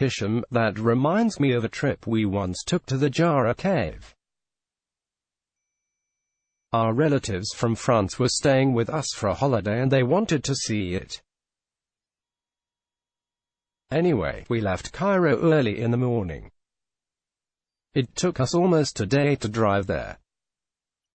Hisham, that reminds me of a trip we once took to the Jara cave. Our relatives from France were staying with us for a holiday and they wanted to see it. Anyway, we left Cairo early in the morning. It took us almost a day to drive there.